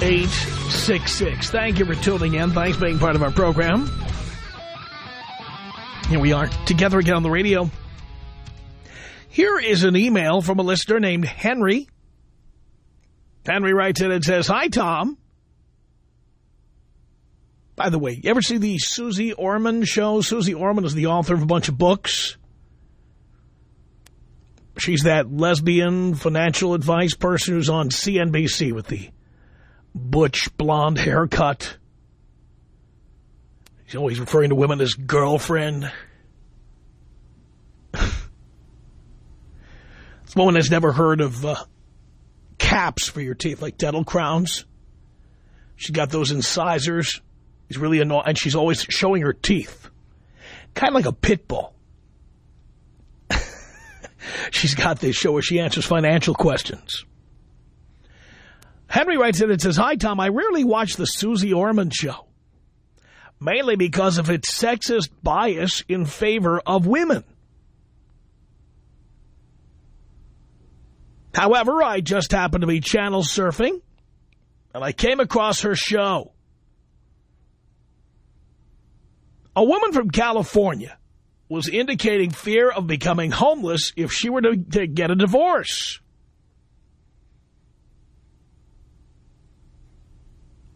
1-800-5800-866. Thank you for tuning in. Thanks for being part of our program. Here we are, together again on the radio. Here is an email from a listener named Henry. Henry writes in and says, Hi, Tom. By the way, you ever see the Suze Orman show? Suze Orman is the author of a bunch of books. She's that lesbian financial advice person who's on CNBC with the butch blonde haircut. She's always referring to women as girlfriend. this woman has never heard of uh, caps for your teeth, like dental crowns. She's got those incisors. She's really annoying, and she's always showing her teeth. Kind of like a pit bull. She's got this show where she answers financial questions. Henry writes in and says, Hi, Tom. I rarely watch the Suze Orman show, mainly because of its sexist bias in favor of women. However, I just happened to be channel surfing, and I came across her show. A woman from California was indicating fear of becoming homeless if she were to, to get a divorce.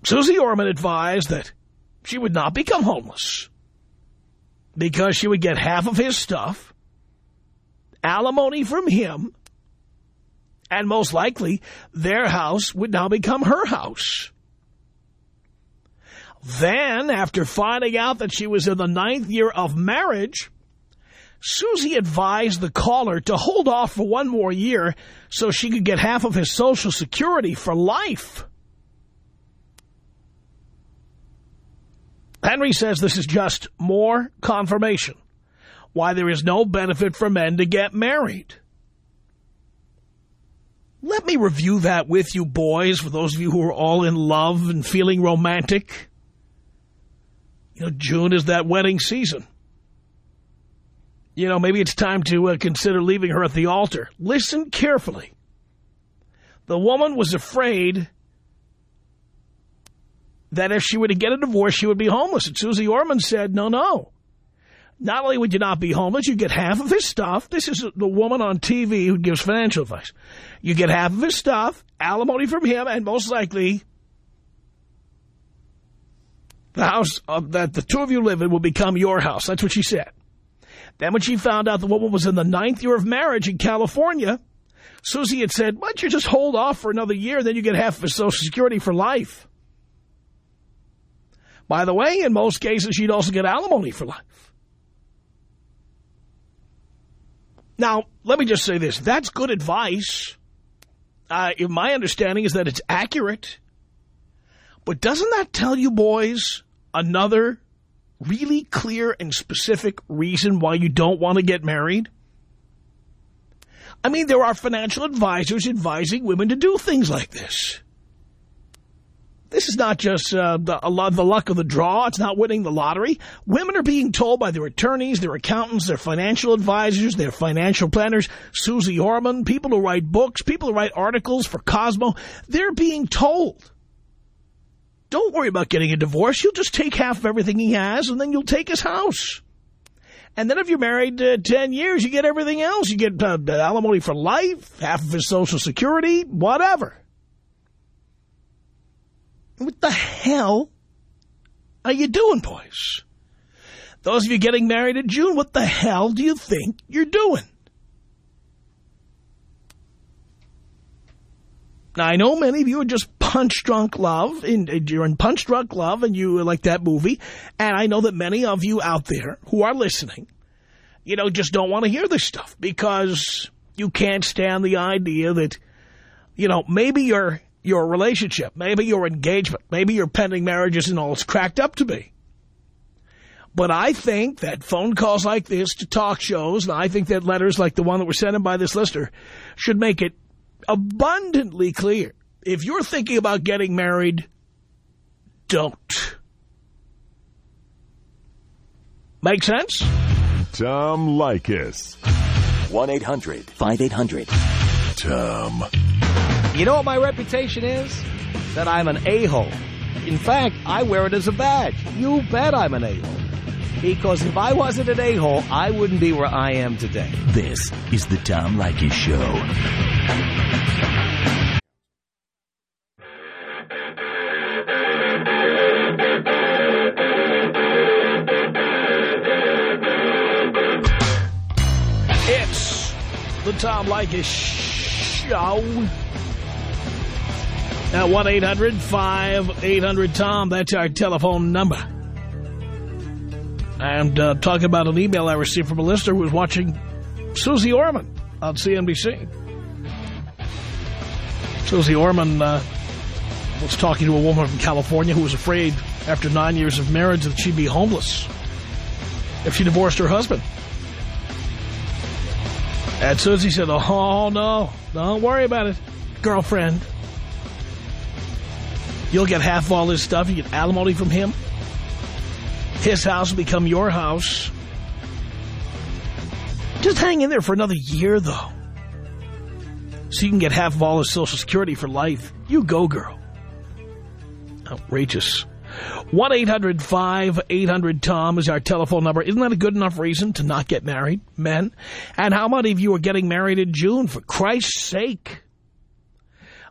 Suze Orman advised that she would not become homeless because she would get half of his stuff, alimony from him, and most likely their house would now become her house. Then, after finding out that she was in the ninth year of marriage, Susie advised the caller to hold off for one more year so she could get half of his Social Security for life. Henry says this is just more confirmation why there is no benefit for men to get married. Let me review that with you boys, for those of you who are all in love and feeling romantic. You know, June is that wedding season. You know, maybe it's time to uh, consider leaving her at the altar. Listen carefully. The woman was afraid that if she were to get a divorce, she would be homeless. And Suze Orman said, no, no. Not only would you not be homeless, you get half of his stuff. This is the woman on TV who gives financial advice. You get half of his stuff, alimony from him, and most likely the house that the two of you live in will become your house. That's what she said. Then when she found out the woman was in the ninth year of marriage in California, Susie had said, why don't you just hold off for another year, then you get half of his Social Security for life. By the way, in most cases, she'd also get alimony for life. Now, let me just say this. That's good advice. Uh, my understanding is that it's accurate. But doesn't that tell you, boys, another really clear and specific reason why you don't want to get married? I mean, there are financial advisors advising women to do things like this. This is not just uh, the, the luck of the draw. It's not winning the lottery. Women are being told by their attorneys, their accountants, their financial advisors, their financial planners, Suze Orman, people who write books, people who write articles for Cosmo. They're being told don't worry about getting a divorce. You'll just take half of everything he has, and then you'll take his house. And then if you're married uh, 10 years, you get everything else. You get uh, alimony for life, half of his Social Security, whatever. What the hell are you doing, boys? Those of you getting married in June, what the hell do you think you're doing? Now, I know many of you are just punch-drunk love, and you're in punch-drunk love, and you like that movie, and I know that many of you out there who are listening, you know, just don't want to hear this stuff because you can't stand the idea that, you know, maybe your your relationship, maybe your engagement, maybe your pending marriage isn't all it's cracked up to be. But I think that phone calls like this to talk shows, and I think that letters like the one that were sent in by this listener, should make it abundantly clear. If you're thinking about getting married, don't. Make sense? Tom Leykis. 1-800-5800-TOM. You know what my reputation is? That I'm an a-hole. In fact, I wear it as a badge. You bet I'm an a-hole. Because if I wasn't an a-hole, I wouldn't be where I am today. This is the Tom Leykis Show. It's the Tom Leykis Show. Now, 1-800-5800-TOM. That's our telephone number. And uh, talking about an email I received from a listener who was watching Suze Orman on CNBC. Suze Orman uh, was talking to a woman from California who was afraid after nine years of marriage that she'd be homeless if she divorced her husband. And Susie said, oh, no, don't worry about it, girlfriend. You'll get half of all this stuff. You get alimony from him. His house will become your house. Just hang in there for another year, though. So you can get half of all his Social Security for life. You go, girl. Outrageous. 1-800-5800-TOM is our telephone number. Isn't that a good enough reason to not get married, men? And how many of you are getting married in June, for Christ's sake?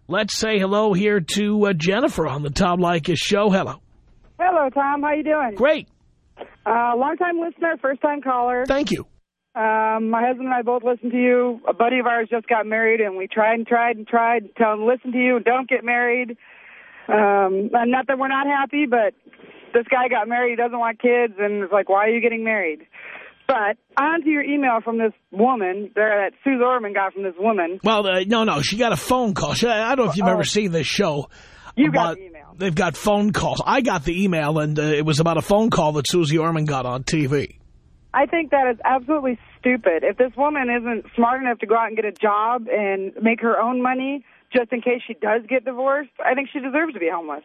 Let's say hello here to uh, Jennifer on the Tom Leykis show. Hello. Hello, Tom. How you doing? Great. Uh, long-time listener, first-time caller. Thank you. Um, my husband and I both listen to you. A buddy of ours just got married, and we tried and tried and tried to tell him, listen to you, don't get married. Um, not that we're not happy, but this guy got married, he doesn't want kids, and it's like, why are you getting married? But on to your email from this woman there that Sue Orman got from this woman. Well, uh, no, no, she got a phone call. She, I don't know if you've Oh. ever seen this show. You got the email. They've got phone calls. I got the email, and uh, it was about a phone call that Suze Orman got on TV. I think that is absolutely stupid. If this woman isn't smart enough to go out and get a job and make her own money just in case she does get divorced, I think she deserves to be homeless.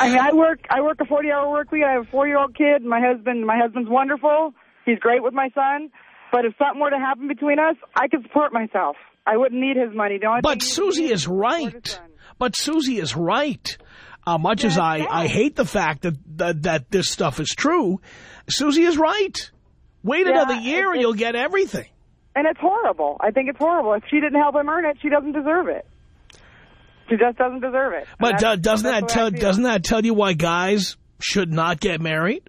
I mean, I work I work a 40-hour work week. I have a 4-year-old kid. My husband my husband's wonderful. He's great with my son. But if something were to happen between us, I could support myself. I wouldn't need his money. The only But Susie is right. But Susie is right. Uh, much as I, yeah. I hate the fact that, that that this stuff is true, Susie is right. Wait Yeah, another year and you'll get everything. And it's horrible. I think it's horrible. If she didn't help him earn it, she doesn't deserve it. She just doesn't deserve it. But uh, doesn't that the way I tell doesn't that tell you why guys should not get married?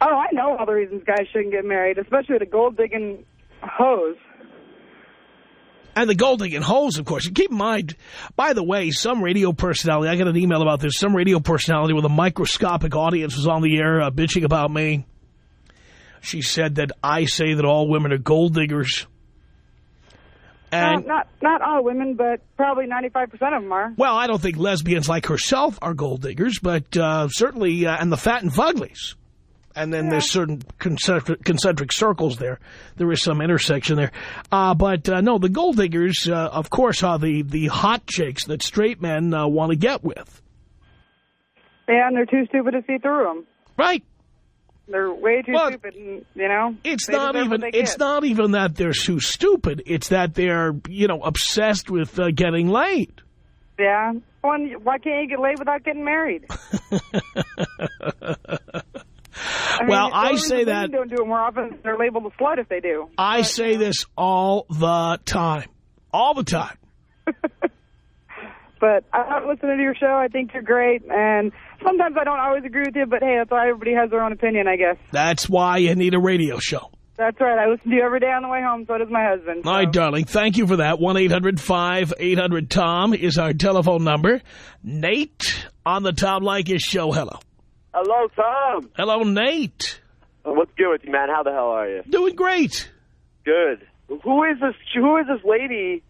Oh, I know all the reasons guys shouldn't get married, especially the gold digging hose. And the gold digging holes, of course. And keep in mind, by the way, some radio personality, I got an email about this, some radio personality with a microscopic audience was on the air uh, bitching about me. She said that I say that all women are gold diggers. And, Uh, not not all women, but probably 95% of them are. well, I don't think lesbians like herself are gold diggers, but uh, certainly, uh, and the fat and fuglies. And then there's certain concentric, concentric circles there. There is some intersection there. Uh, but, uh, no, the gold diggers, uh, of course, are the, the hot chicks that straight men uh, want to get with. Yeah, and they're too stupid to see through them. Right. They're way too Well, stupid, and, you know? It's not even. It's get. not even that they're too stupid. It's that they're, you know, obsessed with uh, getting laid. Yeah. One, why can't you get laid without getting married? I mean, Well, I say that- don't do it more often. They're labeled a slut if they do. I But, say this all the time. All the time. But I love listening to your show. I think you're great. And sometimes I don't always agree with you, but hey, that's why everybody has their own opinion, I guess. That's why you need a radio show. That's right. I listen to you every day on the way home. So does my husband. All right, darling. Thank you for that. 1-800-5800-TOM is our telephone number. Nate on the Tom Leykis show. Hello. Hello, Tom. Hello, Nate. Uh, what's good with you, man? How the hell are you? Doing great. Good. Who is this? Who is this lady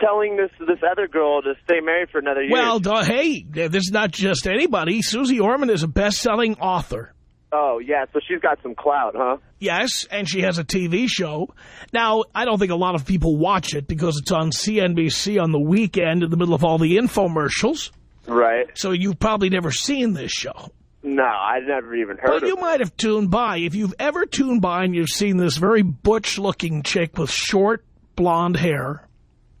telling this this other girl to stay married for another year? Well, uh, hey, this is not just anybody. Suze Orman is a best-selling author. oh yeah, so she's got some clout, huh? Yes, and she has a TV show. Now, I don't think a lot of people watch it because it's on CNBC on the weekend in the middle of all the infomercials. Right. So you've probably never seen this show. No, I've never even heard But of you it. You might have tuned by. If you've ever tuned by and you've seen this very butch-looking chick with short blonde hair,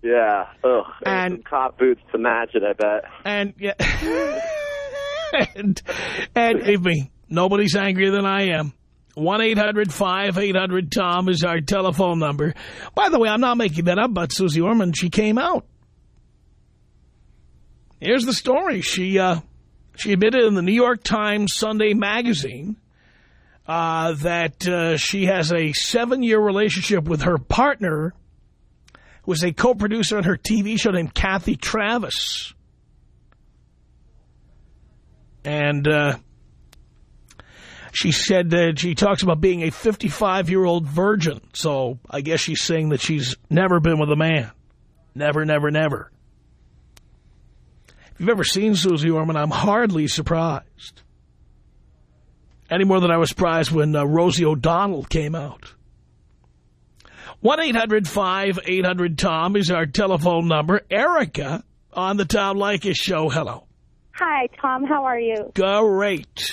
Yeah. Ugh. And- some cop boots to match it. I bet. and yeah, and, and believe me, nobody's angrier than I am. 1-800-5800-TOM is our telephone number. By the way, I'm not making that up, but Suze Orman, she came out. Here's the story. She uh, she admitted in the New York Times Sunday magazine uh, that uh, she has a seven-year relationship with her partner, is a co-producer on her TV show named Kathy Travis. And uh, she said that she talks about being a 55-year-old virgin. So I guess she's saying that she's never been with a man. Never, never, never. If you've ever seen Suze Orman, I'm hardly surprised. Any more than I was surprised when uh, Rosie O'Donnell came out. 1-800-5800-TOM is our telephone number. Erica on the Tom Leykis show. Hello. Hi, Tom. How are you? Great.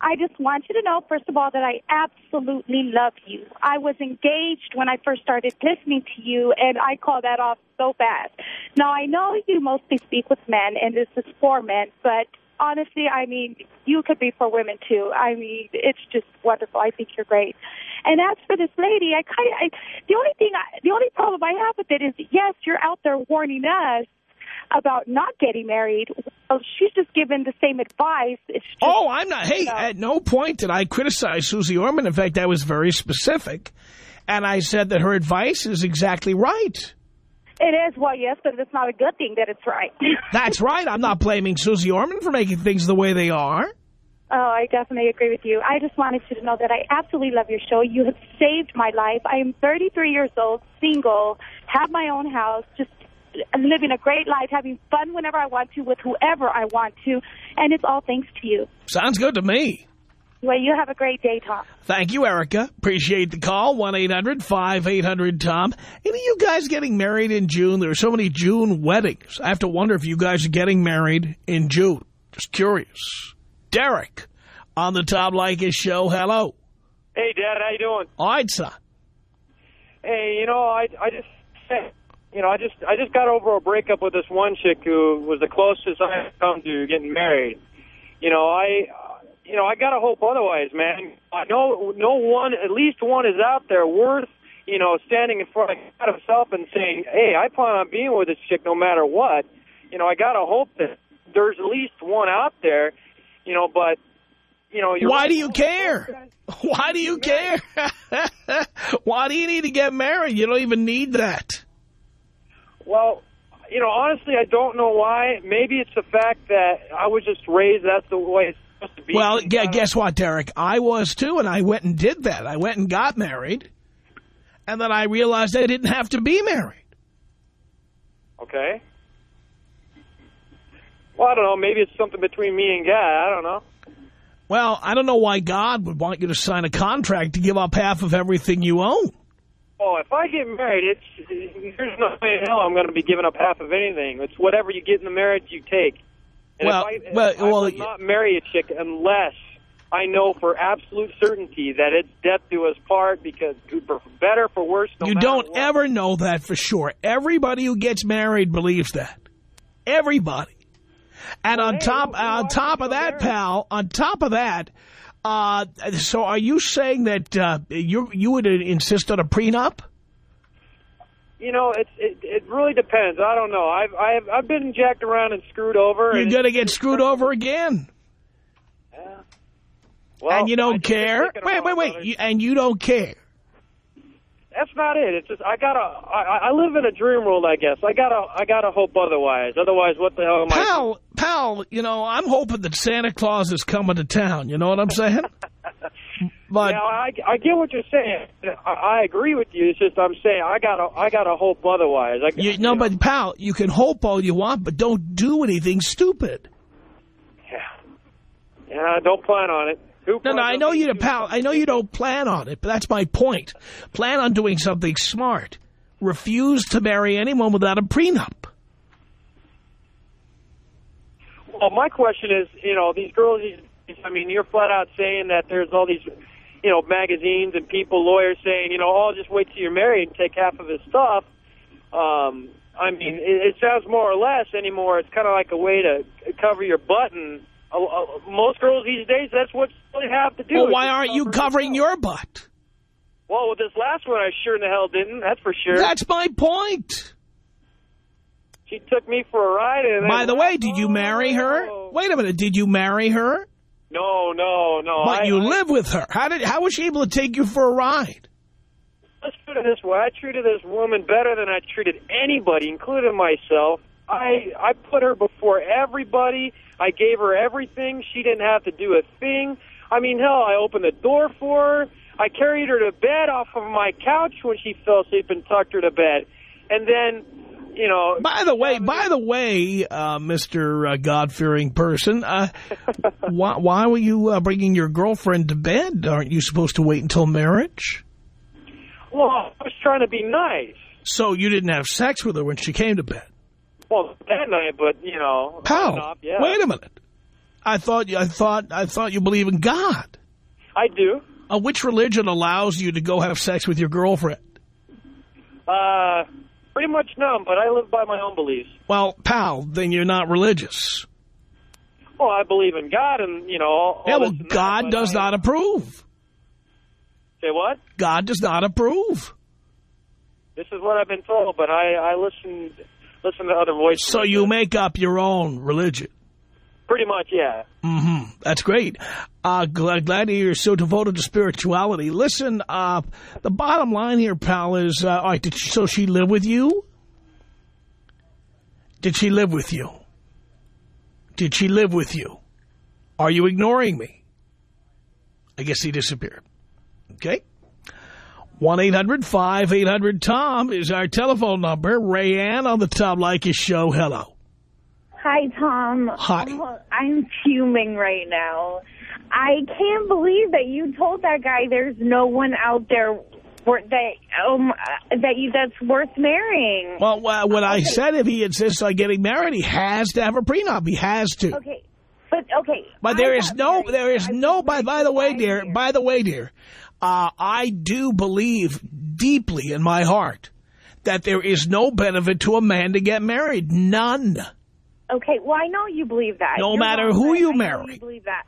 I just want you to know, first of all, that I absolutely love you. I was engaged when I first started listening to you, and I call that off so fast. Now, I know you mostly speak with men, and this is for men, but honestly, I mean, you could be for women, too. I mean, it's just wonderful. I think you're great. And as for this lady, I kind of, I, the only thing, I, the only problem I have with it is, yes, you're out there warning us about not getting married. Well, she's just given the same advice. It's just, Oh, I'm not. Hey, you know. at no point did I criticize Suze Orman. In fact, I was very specific. And I said that her advice is exactly right. It is, well, yes, but it's not a good thing that it's right. That's right. I'm not blaming Suze Orman for making things the way they are. oh, I definitely agree with you. I just wanted you to know that I absolutely love your show. You have saved my life. I am 33 years old, single, have my own house, just living a great life, having fun whenever I want to with whoever I want to, and it's all thanks to you. Sounds good to me. Well, you have a great day, Tom. Thank you, Erica. Appreciate the call. 1-800-5800-TOM. Any of you guys getting married in June? There are so many June weddings. I have to wonder if you guys are getting married in June. Just curious. Derek on the Tom Leykis show. Hello. Hey, Dad, how you doing? All right, son. Hey, you know, I I just you know, I just I just got over a breakup with this one chick who was the closest I had come to getting married. You know, I you know, I got to hope otherwise, man. I know no one at least one is out there worth, you know, standing in front of God himself and saying, "Hey, I plan on being with this chick no matter what." You know, I got to hope that there's at least one out there, you know, but you know, you're Why right. do you care? Why do you care? Why do you need to get married? You don't even need that. Well, you know, honestly, I don't know why. Maybe it's the fact that I was just raised that's the way it's supposed to be. Well, yeah, uh, guess what, Derek? I was too, and I went and did that. I went and got married, and then I realized I didn't have to be married. Okay. Well, I don't know. Maybe it's something between me and God. I don't know. Well, I don't know why God would want you to sign a contract to give up half of everything you own. Oh, if I get married, it's there's no way in hell I'm going to be giving up half of anything. It's whatever you get in the marriage, you take. And Well, if I, well, I well, will not marry a chick unless I know for absolute certainty that it's death to us part because for better for worse. No you don't what. ever know that for sure. Everybody who gets married believes that. Everybody. And on hey, top, on top of that, married? pal, on top of that, uh, so are you saying that uh, you you would insist on a prenup? You know, it's it, it really depends. I don't know. I've I've I've been jacked around and screwed over. You're going to get screwed over again. Yeah. well, and you don't care? Wait, wait, wait. You, and you don't care? That's not it. It's just I gotta. I, I live in a dream world, I guess. I gotta. I gotta hope otherwise. Otherwise, what the hell am I? Pal, pal, you know, I'm hoping that Santa Claus is coming to town. You know what I'm saying? But Now, I, I get what you're saying. I, I agree with you. It's just I'm saying I gotta. I gotta hope otherwise. I, you, no, but pal, you can hope all you want, but don't do anything stupid. Yeah, Yeah, don't plan on it. Who No, no, I know you, pal. I know you don't plan on it, but that's my point. Plan on doing something smart. Refuse to marry anyone without a prenup. Well, my question is, you know, these girls. I mean, you're flat out saying that there's all these, you know, magazines and people, lawyers saying, you know, oh, just wait till you're married and take half of his stuff. Um, I mean, it, it sounds more or less anymore. It's kind of like a way to cover your butt. And uh, uh, most girls these days, that's what they have to do. Well, why aren't you covering your butt? Well, with this last one, I sure in the hell didn't. That's for sure. That's my point. She took me for a ride. And By the way, did you marry her? Wait a minute, did you marry her? No, no, no. But I, you I, live with her. How did? How was she able to take you for a ride? Let's put it this way. I treated this woman better than I treated anybody, including myself. I I put her before everybody. I gave her everything. She didn't have to do a thing. I mean, hell, I opened the door for her. I carried her to bed off of my couch when she fell asleep and tucked her to bed. And then, you know... By the way, by the way, uh, Mr. Uh, God-fearing person, uh, why, why were you uh, bringing your girlfriend to bed? Aren't you supposed to wait until marriage? Well, I was trying to be nice. So you didn't have sex with her when she came to bed? Well, that night, but, you know... How? off, yeah. wait a minute. I thought you, I thought, I thought you believe in God. I do. Uh, which religion allows you to go have sex with your girlfriend? Uh, pretty much none, but I live by my own beliefs. Well, pal, then you're not religious. Well, I believe in God and, you know, all, Yeah, all well, and that, God does I- not approve. Say what? God does not approve. This is what I've been told, but I, I listen, listen to other voices. So you make up your own religion. Pretty much, yeah. Mm-hmm. That's great. Uh, glad, glad you're so devoted to spirituality. Listen, uh, the bottom line here, pal, is, uh, all right, did she, so she live with you? Did she live with you? Did she live with you? Are you ignoring me? I guess he disappeared. Okay. 1-800-5800-TOM is our telephone number. Rayanne on the Tom Leykis show. Hello. Hi, Tom. Hi. Oh, I'm fuming right now. I can't believe that you told that guy there's no one out there that um that you that's worth marrying. Well, uh, what I said, if he insists on getting married, he has to have a prenup. He has to. Okay, but okay. But there is no, married. there is I no, by, by the way, dear, years. by the way, dear, uh, I do believe deeply in my heart that there is no benefit to a man to get married. None. Okay, well, I know you believe that. No You're matter wrong, who you I marry. You believe that.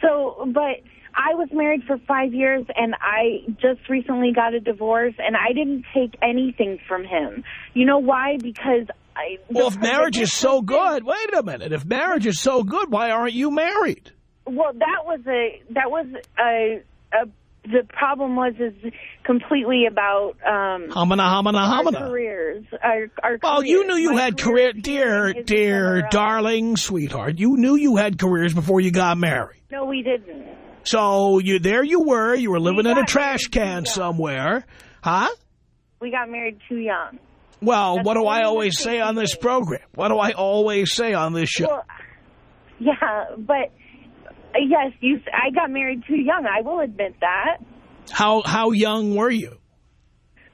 So, but I was married for five years, and I just recently got a divorce, and I didn't take anything from him. You know why? Because I. Well, if marriage is so good, wait a minute. If marriage is so good, why aren't you married? Well, that was a that was a, a the problem was is completely about um Hamana, hamana, our hamana. careers. Our, our Well, you knew you My had career, is dear, dear, darling, sweetheart. You knew you had careers before you got married. No, we didn't. So you there you were. You were living in a trash can somewhere. Huh? We got married too young. Well, That's what do I always say on this program? What do I always say on this show? Well, yeah, but yes, you. I got married too young. I will admit that. How how young were you?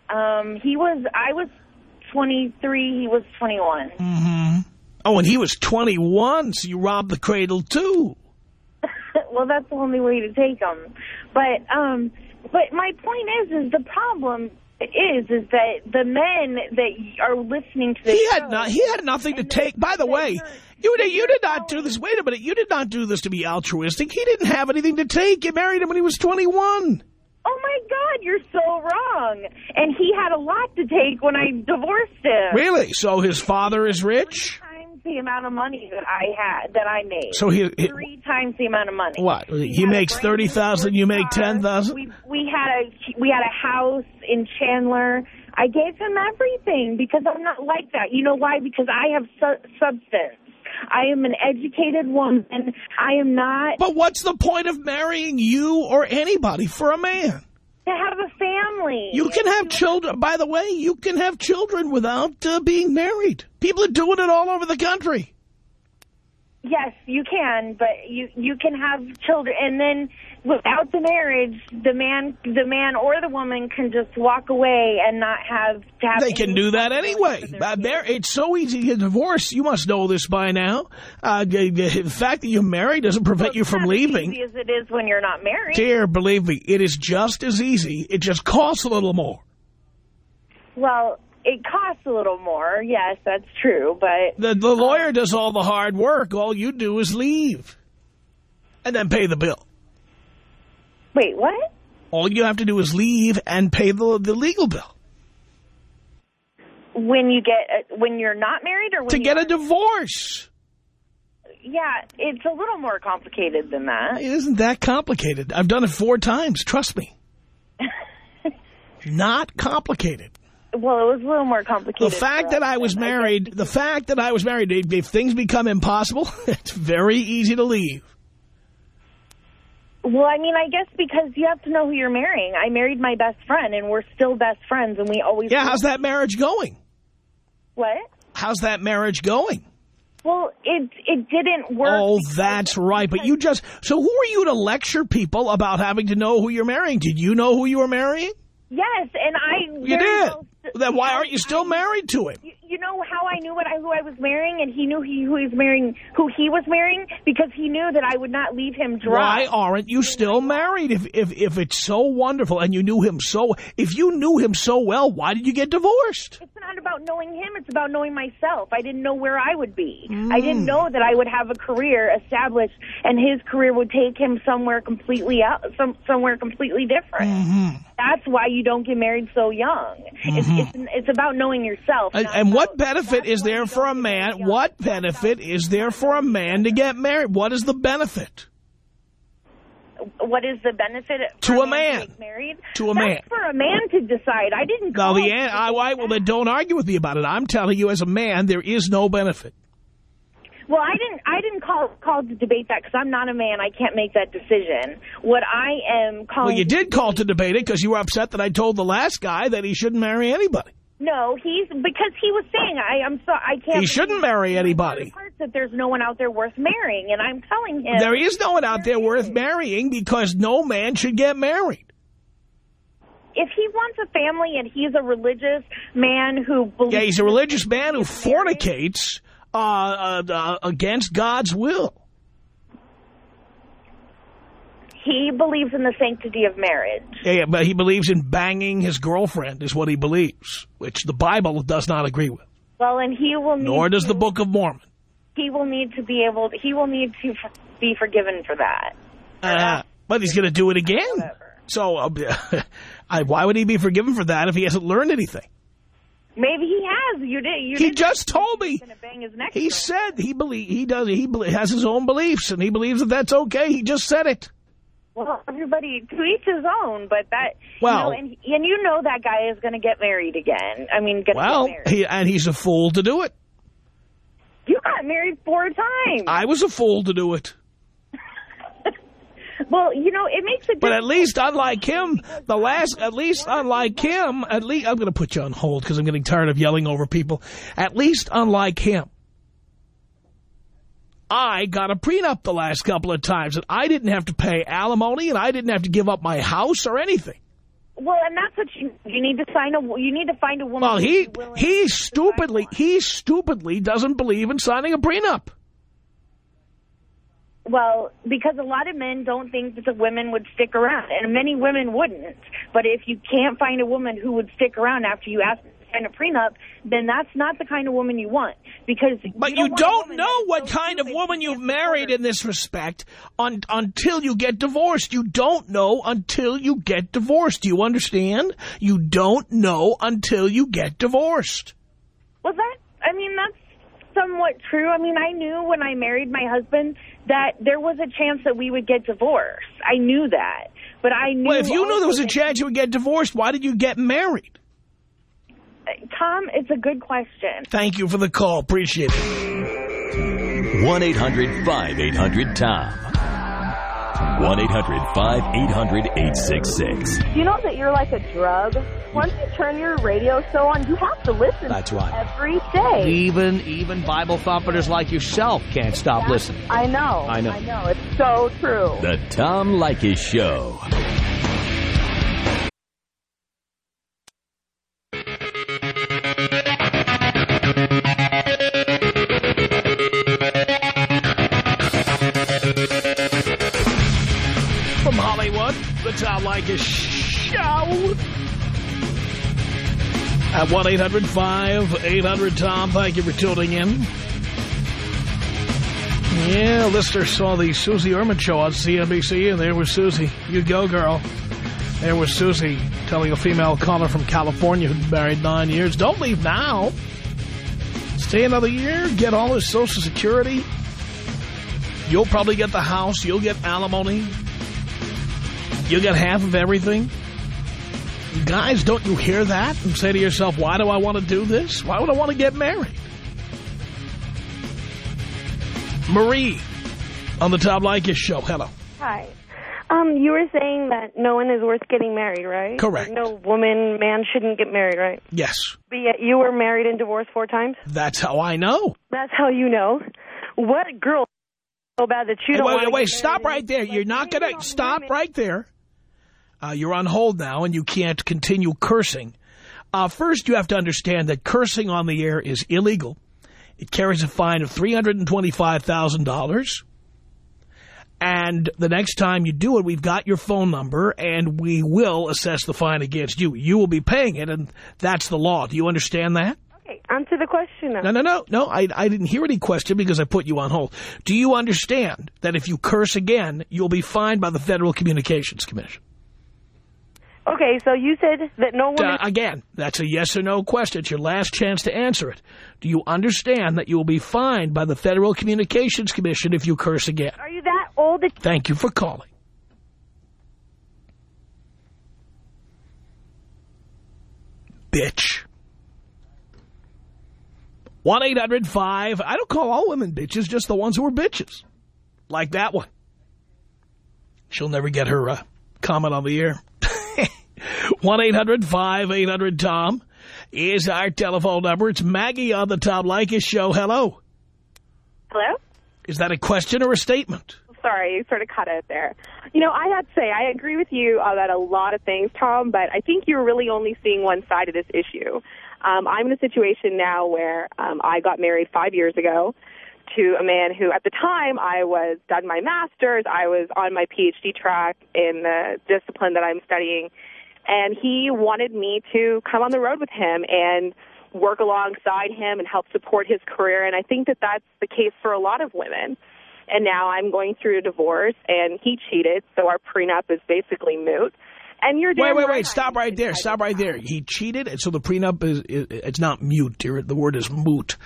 Um, he was. I was 23. He was 21. Mm-hmm. Oh, and he was 21, so you robbed the cradle, too. well, that's the only way to take them. But um, but my point is, is the problem is, is that the men that are listening to this He had not. He had nothing to take. By the way, you're- you did, you did not do this. Wait a minute. You did not do this to be altruistic. He didn't have anything to take. You married him when he was 21. Oh my God, you're so wrong. And he had a lot to take when I divorced him. Really? So his father is rich? Times the amount of money that I had, that I made. So he- he- three times the amount of money. What? He a makes brand new 30000 you make car. 10000 We we had a we had a house in Chandler. I gave him everything because I'm not like that. You know why? Because I have su- substance. I am an educated woman. I am not But what's the point of marrying you or anybody for a man? to have a family. You can have children. By the way, you can have children without uh, being married. People are doing it all over the country. Yes, you can, but you you can have children, and then without the marriage, the man the man or the woman can just walk away and not have to have. They can do that anyway. Uh, there, it's so easy to get divorced. You must know this by now. Uh, the, the fact that you're married doesn't prevent you from leaving. As easy as it is when you're not married. Dear, believe me, it is just as easy. It just costs a little more. Well, it costs a little more. Yes, that's true, but The, the lawyer does all the hard work. All you do is leave and then pay the bill. Wait, what? All you have to do is leave and pay the, the legal bill. When you get uh, when you're not married, or when To get a divorce. Yeah, it's a little more complicated than that. It isn't that complicated. I've done it four times. Trust me. Not complicated. Well, it was a little more complicated. The fact that I was married, the fact that I was married, if things become impossible, it's very easy to leave. Well, I mean, I guess because you have to know who you're marrying. I married my best friend, and we're still best friends, and we always. Yeah, how's that marriage going? What? How's that marriage going? Well, it it didn't work. Oh, that's right. But you just, so who are you to lecture people about having to know who you're marrying? Did you know who you were marrying? Yes, and I. You did. well- Then why aren't you still married to him? You, you know how I knew what I, who I was marrying, and he knew he, who he was marrying, who he was marrying, because he knew that I would not leave him dry. Why aren't you still married if, if, if it's so wonderful and you knew him so, if you knew him so well, why did you get divorced? It's not about knowing him; it's about knowing myself. I didn't know where I would be. I Mm. didn't know that I would have a career established, and his career would take him somewhere completely out, some somewhere completely different. Mm-hmm. That's why you don't get married so young. It's, Mm-hmm. it's it's about knowing yourself. And, and what benefit is there for a man? What benefit is there for a man to get married? What is the benefit? What is the benefit To a man. To get married To a That's man. for a man to decide. I didn't. Call the an- I, I, well, then don't argue with me about it. I'm telling you, as a man, there is no benefit. Well, I didn't. I didn't call call to debate that because I'm not a man. I can't make that decision. What I am calling. Well, you did call to debate it because you were upset that I told the last guy that he shouldn't marry anybody. No, he's because he was saying I. I'm so I can't. He shouldn't marry anybody. That there's no one out there worth marrying, and I'm telling him There is no one out there worth marrying because no man should get married. if he wants a family and he's a religious man who believes. Yeah, he's a religious man who fornicates uh, uh, uh, against God's will. He believes in the sanctity of marriage. Yeah, yeah, but he believes in banging his girlfriend is what he believes, which the Bible does not agree with, Well, and he will. Need nor does to, the Book of Mormon. He will need to be able. he will need to be forgiven for that. Uh, but he's going to do it again. Whatever. So uh, I, why would he be forgiven for that if he hasn't learned anything? Maybe he has. You did. You He just told me. Bang his next He said he believe he does he has his own beliefs and he believes that that's okay. He just said it. Well, everybody to each his own, but that. Well- you know, and and you know that guy is going to get married again. I mean, Well, get married. he, and he's a fool to do it. you got married four times. I was a fool to do it. Well, you know, it makes a difference. But at least, unlike him, the last, at least, unlike him, at least, I'm going to put you on hold because I'm getting tired of yelling over people. At least, unlike him, I got a prenup the last couple of times, and I didn't have to pay alimony, and I didn't have to give up my house or anything. Well, and that's what you you need to sign a. You need to find a woman. Well, he he stupidly he stupidly doesn't believe in signing a prenup. Well, because a lot of men don't think that the women would stick around, and many women wouldn't. But if you can't find a woman who would stick around after you ask sign a prenup, then that's not the kind of woman you want. Because But you don't, don't know what so kind of woman you've married in this respect un, until you get divorced. You don't know until you get divorced. Do you understand? You don't know until you get divorced. Well, that, I mean, that's somewhat true. I mean, I knew when I married my husband that there was a chance that we would get divorced. I knew that. But I knew... Well, if you knew there was a chance you would get divorced, why did you get married? Tom, it's a good question. Thank you for the call. Appreciate it. 1-800-5800-TOM. 1-800-5800-866. You know that you're like a drug? Once you turn your radio show on, you have to listen That's right. every day. Even even Bible thumpers like yourself can't stop listening. I know. I know. I know. It's so true. The Tom Leykis Show. The Tom Leykis Show. At 1-800-5800-TOM. Thank you for tuning in. Yeah, listener saw the Suze Orman show on CNBC, and there was Susie. You go, girl. There was Susie telling a female caller from California who'd married nine years, don't leave now. Stay another year, get all this Social Security. You'll probably get the house. You'll get alimony. You'll get half of everything. Guys, don't you hear that and say to yourself, why do I want to do this? Why would I want to get married? Marie on the Tom Leykis show. Hello. Hi. Um, you were saying that no one is worth getting married, right? Correct. No woman, man shouldn't get married, right? Yes, But yet you were married and divorced four times? that's how I know. That's how you know. What girl so bad that you Hey, don't wait, wait, wait, stop right there. You're not going to stop right there. Uh, you're on hold now, and you can't continue cursing. Uh, first, you have to understand that cursing on the air is illegal. It carries a fine of $325,000. And the next time you do it, we've got your phone number, and we will assess the fine against you. You will be paying it, and that's the law. Do you understand that? Okay, answer the question now. No, no, no, no. I, I didn't hear any question because I put you on hold. Do you understand that if you curse again, you'll be fined by the Federal Communications Commission? Okay, so you said that no woman... Uh, again, that's a yes or no question. It's your last chance to answer it. Do you understand that you will be fined by the Federal Communications Commission if you curse again? Are you that old that... Thank you for calling. Bitch. 1-800-5. I don't call all women bitches, just the ones who are bitches. Like that one. She'll never get her uh, comment on the air. 1-800-5800-TOM is our telephone number. It's Maggie on the Tom Leykis show. Hello. Hello? Is that a question or a statement? Sorry, you sort of cut out there. You know, I have to say, I agree with you about a lot of things, Tom, but I think you're really only seeing one side of this issue. Um, I'm in a situation now where um, I got married five years ago to a man who, at the time, I was done my master's, I was on my PhD track in the discipline that I'm studying, and he wanted me to come on the road with him and work alongside him and help support his career, and I think that that's the case for a lot of women. And now I'm going through a divorce, and he cheated, so our prenup is basically moot. And you're Wait, wait, right wait. Stop right there. Stop right there. He cheated, and so the prenup is, is it's not mute. dear. The word is moot.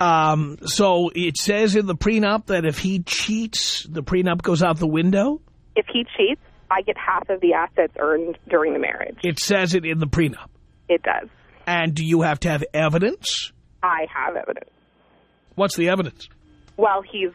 Um, so it says in the prenup that if he cheats, the prenup goes out the window? If he cheats, I get half of the assets earned during the marriage. It says it in the prenup. It does. And do you have to have evidence? I have evidence. What's the evidence? Well, he's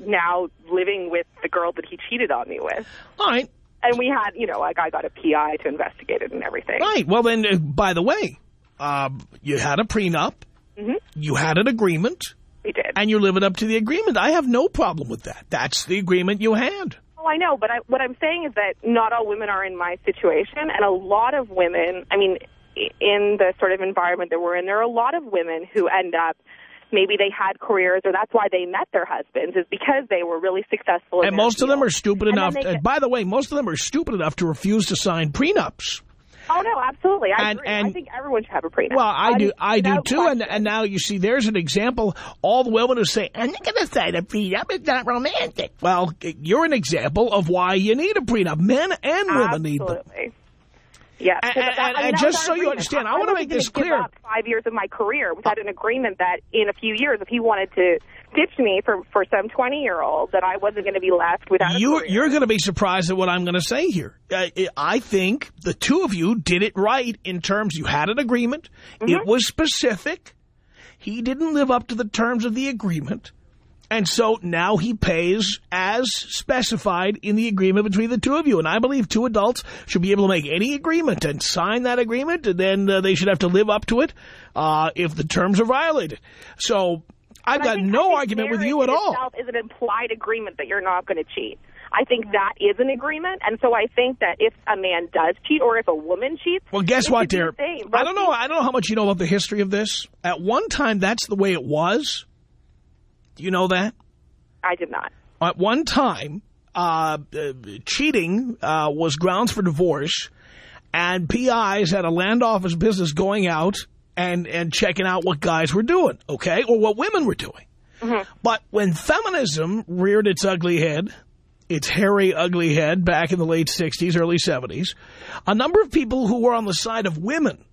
now living with the girl that he cheated on me with. All right. And we had, you know, like I got a PI to investigate it and everything. Right. Well, then, uh, by the way, um, you had a prenup. Mm -hmm. You had an agreement. We did. And you're living up to the agreement. I have no problem with that. That's the agreement you had. Oh, I know, but I, what I'm saying is that not all women are in my situation, and a lot of women, I mean, in the sort of environment that we're in, there are a lot of women who end up, maybe they had careers, or that's why they met their husbands, is because they were really successful. And most of them are stupid And enough. get- by the way, most of them are stupid enough to refuse to sign prenups. Oh no, absolutely. I And- agree. and- I think everyone should have a prenup. Well, I do, I do too. And, question. and now you see, there's an example. All the women who say, "I'm not going to sign a prenup. It's not romantic." Well, you're an example of why you need a prenup. Men and women need them. Yeah, And- and- I mean, and just so you understand, I I wanna make this clear. Five years of my career without an agreement that in a few years, if he wanted to ditch me for for some twenty year old, that I wasn't going to be left without. You're, you're going to be surprised at what I'm going to say here. Uh, I think the two of you did it right in terms you had an agreement. Mm-hmm. It was specific. He didn't live up to the terms of the agreement. And so now he pays as specified in the agreement between the two of you. And I believe two adults should be able to make any agreement and sign that agreement, and then uh, they should have to live up to it uh, if the terms are violated. So I've But got no argument with you at all. Is an implied agreement that you're not going to cheat. I think that is an agreement, and so I think that if a man does cheat or if a woman cheats, Well, guess what, dear? I don't know. I don't know how much you know about the history of this. At one time, that's the way it was. Do you know that? I did not. At one time, uh, uh, cheating uh, was grounds for divorce, and PIs had a land office business going out and, and checking out what guys were doing, okay, or what women were doing. Mm-hmm. But when feminism reared its ugly head, its hairy, ugly head back in the late 60s, early 70s, a number of people who were on the side of women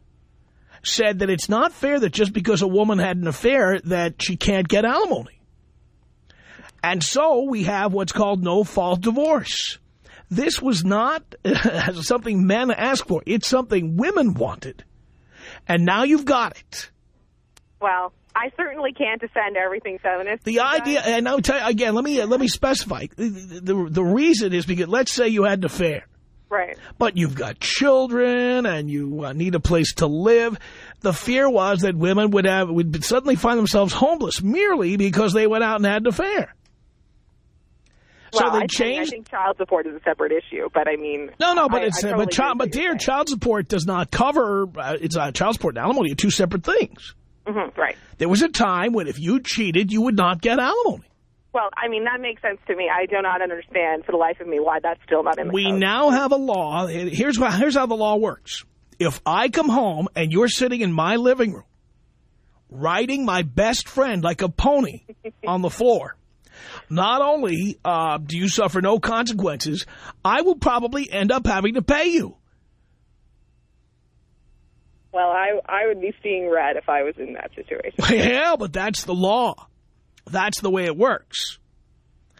said that it's not fair that just because a woman had an affair that she can't get alimony. And so we have what's called no-fault divorce. This was not something men asked for. It's something women wanted. And now you've got it. Well, I certainly can't defend everything feminist. The idea, and I'll tell you again, let me, let me specify. The, the, the reason is because, let's say you had an affair. Right. But you've got children and you uh, need a place to live. The fear was that women would have would suddenly find themselves homeless merely because they went out and had an affair. So well, they I, think- I think child support is a separate issue, but I mean, No, no, but I- it's I totally but child, but dear, child support does not cover. Uh, it's uh, child support and alimony are two separate things. saying. Mhm, right. There was a time when if you cheated, you would not get alimony. Well, I mean that makes sense to me. I do not understand for the life of me why that's still not in the We code. now have a law. Here's how, here's how the law works. If I come home and you're sitting in my living room, riding my best friend like a pony on the floor, not only uh, do you suffer no consequences, I will probably end up having to pay you. Well, I I would be seeing red if I was in that situation. yeah, but that's the law. That's the way it works.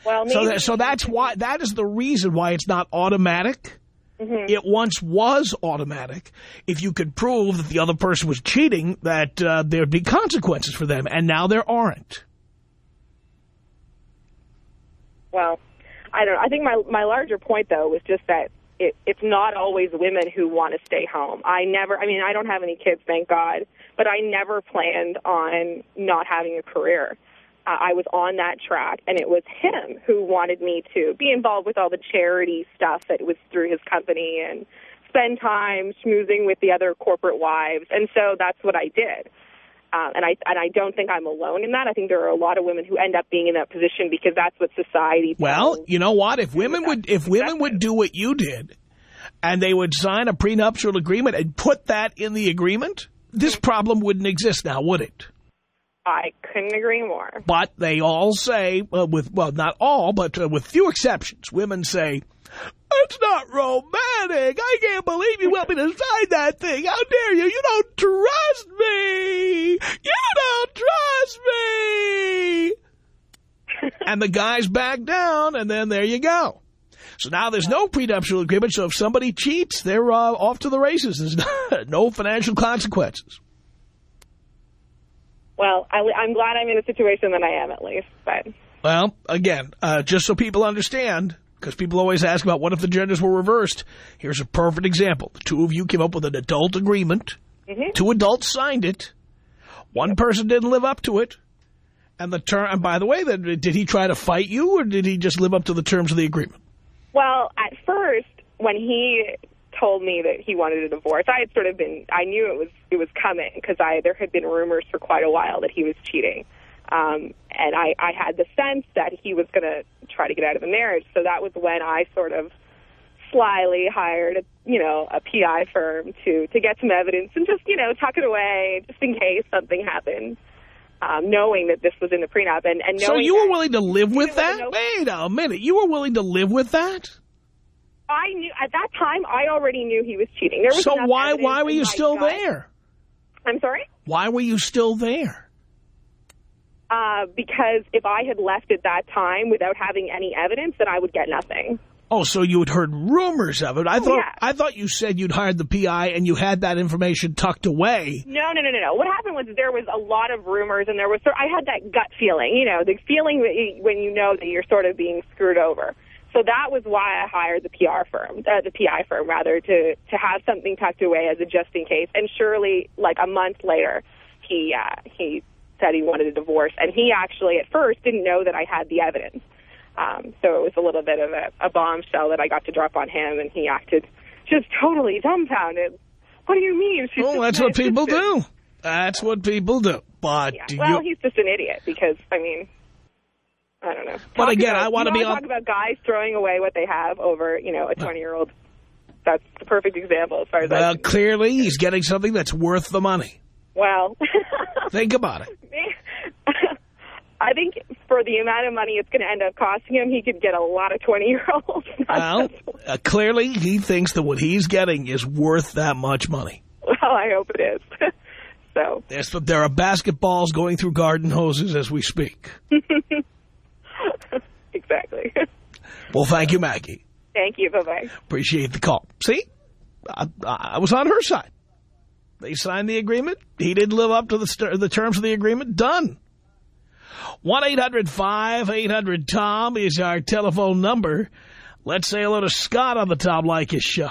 Well, So, that, so that's why that is the reason why it's not automatic. Mhm. It once was automatic. If you could prove that the other person was cheating, that uh, there'd be consequences for them, and now there aren't. Well, I don't. know. I think my my larger point though was just that it, it's not always women who want to stay home. I never. I mean, I don't have any kids, thank God, but I never planned on not having a career. Uh, I was on that track, and it was him who wanted me to be involved with all the charity stuff that was through his company and spend time schmoozing with the other corporate wives, and so that's what I did. Uh, and I and I don't think I'm alone in that. I think there are a lot of women who end up being in that position because that's what society. Well, you know what? If women would, if women would do what you did, and they would sign a prenuptial agreement and put that in the agreement, this problem wouldn't exist now, would it? I couldn't agree more. But they all say, well, with well, not all, but uh, with few exceptions, women say, "It's not romantic. I can't believe you want me to sign that thing. How dare you? You don't trust me. You don't trust me." And the guys back down, and then there you go. So now there's no prenuptial agreement. So if somebody cheats, they're uh, off to the races. There's no financial consequences. Well, I, I'm glad I'm in a situation that I am at least. But Well, again, uh, just so people understand, because people always ask about what if the genders were reversed. Here's a perfect example. The two of you came up with an adult agreement. Mhm. Two adults signed it. One person didn't live up to it. And the term. And by the way, then, did he try to fight you, or did he just live up to the terms of the agreement? well, at first when he told me that he wanted a divorce, I had sort of been I knew it was it was coming because I there had been rumors for quite a while that he was cheating. Um, and I, I had the sense that he was going to try to get out of the marriage. So that was when I sort of slyly hired, a, you know, a PI firm to to get some evidence and just, you know, tuck it away just in case something happened. Um, knowing that this was in the prenup and, and So you were willing to live with that? no- Wait a minute. You were willing to live with that? I knew at that time I already knew he was cheating. There was So why why were you still there? I'm sorry. Why were you still there? Uh, because if I had left at that time without having any evidence, then I would get nothing. Oh, so you had heard rumors of it. I Oh, thought yeah. I thought you said you'd hired the PI and you had that information tucked away. No, no, no, no, no. What happened was there was a lot of rumors, and there was. I had that gut feeling, you know, the feeling that you, when you know that you're sort of being screwed over. So that was why I hired the PR firm, uh, the PI firm rather, to to have something tucked away as a just in case. And surely, like a month later, he uh, he said he wanted a divorce, and he actually at first didn't know that I had the evidence. Um, so it was a little bit of a, a bombshell that I got to drop on him, and he acted just totally dumbfounded. What do you mean? She's Well, that's what people assistant." do. That's what people do. But do Well, you, he's just an idiot because I mean, I don't know. But again, about- I wanna be wanna on- talk about guys throwing away what they have over you know a twenty year old. That's the perfect example as far as well, clearly he's getting something that's worth the money. Well, Think about it. I think for the amount of money it's going to end up costing him, he could get a lot of twenty year olds. Well, uh, clearly he thinks that what he's getting is worth that much money. Well, I hope it is. so There's, there are basketballs going through garden hoses as we speak. exactly. Well, thank you, Maggie. Thank you. Bye bye. Appreciate the call. See, I, I was on her side. They signed the agreement. He didn't live up to the, the terms of the agreement. Done. 1-800-5800-TOM is our telephone number. Let's say hello to Scott on the Tom Leykis show.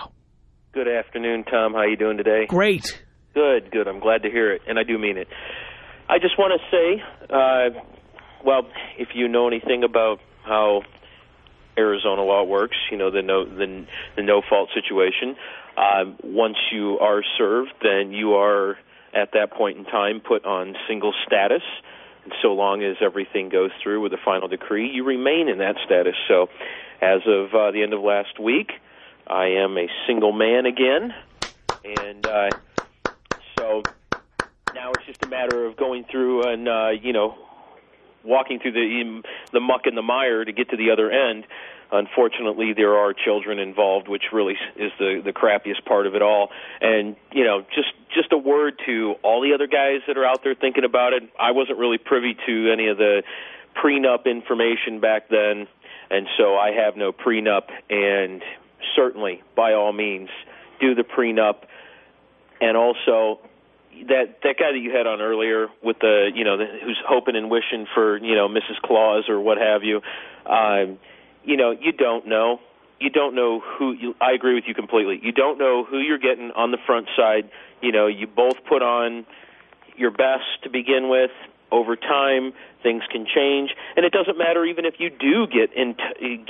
Good afternoon, Tom. How you doing today? Great. Good, good. I'm glad to hear it, and I do mean it. I just want to say, uh, well, if you know anything about how Arizona law works, you know the no the, the no fault situation. Um, once you are served, then you are at that point in time put on single status. And so long as everything goes through with the final decree, you remain in that status. So, as of uh, the end of last week, I am a single man again, and uh, so now it's just a matter of going through and uh, you know walking through the the muck and the mire to get to the other end. Unfortunately, there are children involved, which really is the the crappiest part of it all. And you know, just just a word to all the other guys that are out there thinking about it. I wasn't really privy to any of the prenup information back then, and so I have no prenup. And certainly, by all means, do the prenup. And also, that that guy that you had on earlier with the you know the, who's hoping and wishing for you know Mrs. Claus or what have you, um, you know you don't know. You don't know who. You, I agree with you completely. You don't know who you're getting on the front side. You know you both put on your best to begin with. Over time, things can change, and it doesn't matter even if you do get in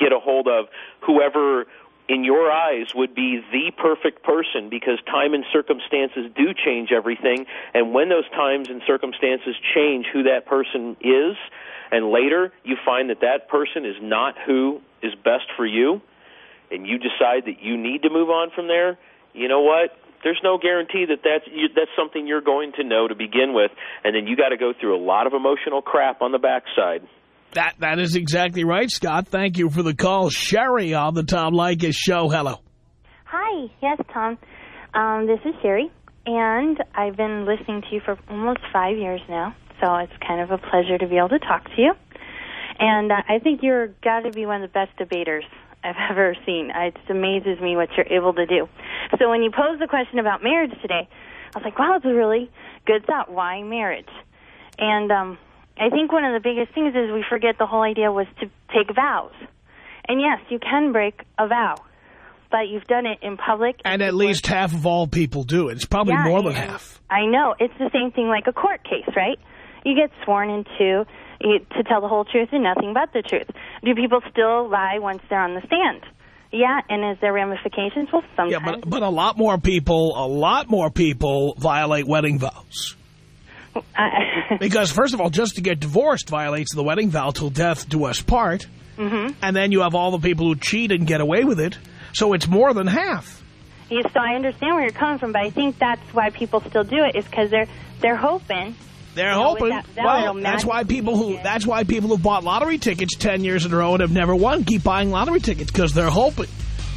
get a hold of whoever in your eyes would be the perfect person because time and circumstances do change everything. And when those times and circumstances change who that person is and later you find that that person is not who is best for you and you decide that you need to move on from there you know what? There's no guarantee that that's you, that's something you're going to know to begin with. And then you got to go through a lot of emotional crap on the backside That That is exactly right, Scott. Thank you for the call. Sherry on the Tom Leykis show. Hello. Hi, yes, Tom. Um, this is Sherry, and I've been listening to you for almost five years now, so it's kind of a pleasure to be able to talk to you. And uh, I think you're got to be one of the best debaters I've ever seen. It just amazes me what you're able to do. So when you posed the question about marriage today, I was like, wow, it's a really good thought. Why marriage? And um, I think one of the biggest things is we forget the whole idea was to take vows. And yes, you can break a vow, but you've done it in public. And at least half of all people do it. It's probably Yeah, more than half. I know. It's the same thing like a court case, right? You get sworn into you, to tell the whole truth and nothing but the truth. Do people still lie once they're on the stand? Yeah, and is there ramifications? Well, sometimes. Yeah, but, but a lot more people, a lot more people violate wedding vows. because, first of all, just to get divorced violates the wedding vow till death do us part. Mhm. And then you have all the people who cheat and get away with it. So it's more than half. Yeah, so I understand where you're coming from, but I think that's why people still do it is because they're they're hoping. They're you know, hoping. that- that well, that's why people who that's why people who've bought lottery tickets ten years in a row and have never won keep buying lottery tickets because they're hoping.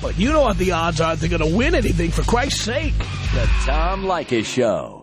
But you know what the odds are they're going to win anything for Christ's sake. The Tom Leykis Show.